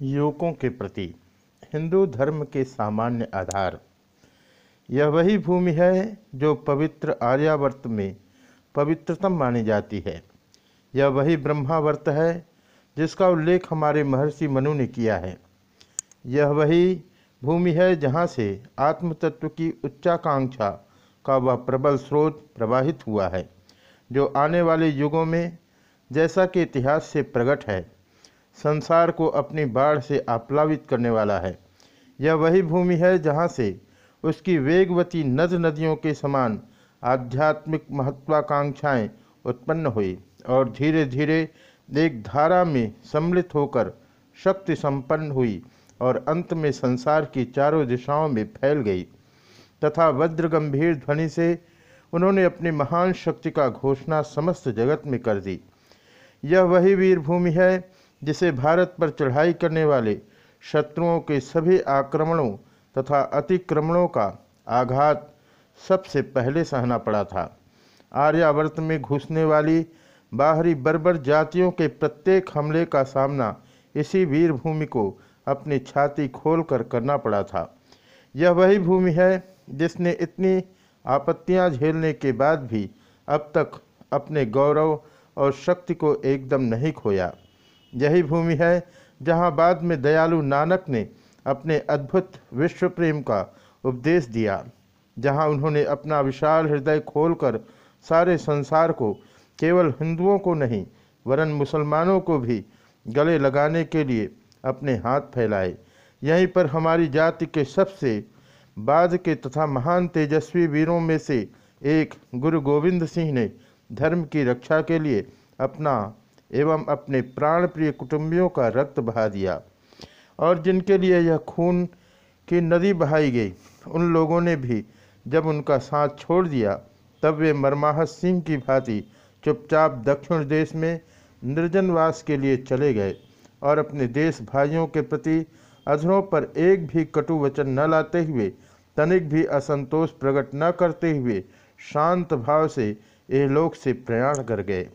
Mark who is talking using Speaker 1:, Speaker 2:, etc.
Speaker 1: युवकों के प्रति हिंदू धर्म के सामान्य आधार। यह वही भूमि है जो पवित्र आर्यावर्त में पवित्रतम मानी जाती है। यह वही ब्रह्मावर्त है जिसका उल्लेख हमारे महर्षि मनु ने किया है। यह वही भूमि है जहाँ से आत्मतत्व की उच्चाकांक्षा का वह प्रबल स्रोत प्रवाहित हुआ है, जो आने वाले युगों में जैसा कि इतिहास से प्रकट है संसार को अपनी बाढ़ से आप्लावित करने वाला है। यह वही भूमि है जहाँ से उसकी वेगवती नद नदियों के समान आध्यात्मिक महत्वाकांक्षाएँ उत्पन्न हुई और धीरे धीरे एक धारा में सम्मिलित होकर शक्ति संपन्न हुई और अंत में संसार की चारों दिशाओं में फैल गई। तथा वज्र गंभीर ध्वनि से उन्होंने अपनी महान शक्ति का घोषणा समस्त जगत में कर दी। यह वही वीर भूमि है जिसे भारत पर चढ़ाई करने वाले शत्रुओं के सभी आक्रमणों तथा अतिक्रमणों का आघात सबसे पहले सहना पड़ा था। आर्यावर्त में घुसने वाली बाहरी बर्बर जातियों के प्रत्येक हमले का सामना इसी वीर भूमि को अपनी छाती खोलकर करना पड़ा था। यह वही भूमि है जिसने इतनी आपत्तियाँ झेलने के बाद भी अब तक अपने गौरव और शक्ति को एकदम नहीं खोया। यही भूमि है जहाँ बाद में दयालु नानक ने अपने अद्भुत विश्व प्रेम का उपदेश दिया, जहाँ उन्होंने अपना विशाल हृदय खोलकर सारे संसार को, केवल हिंदुओं को नहीं, वरन मुसलमानों को भी गले लगाने के लिए अपने हाथ फैलाए। यहीं पर हमारी जाति के सबसे बाद के तथा महान तेजस्वी वीरों में से एक गुरु गोविंद सिंह ने धर्म की रक्षा के लिए अपना एवं अपने प्राण प्रिय कुटुंबियों का रक्त बहा दिया। और जिनके लिए यह खून की नदी बहाई गई, उन लोगों ने भी जब उनका साथ छोड़ दिया, तब वे मरमाहत सिंह की भांति चुपचाप दक्षिण देश में निर्जनवास के लिए चले गए और अपने देश भाइयों के प्रति अधरों पर एक भी कटु वचन न लाते हुए, तनिक भी असंतोष प्रकट न करते हुए शांत भाव से यह लोक से प्रयाण कर गए।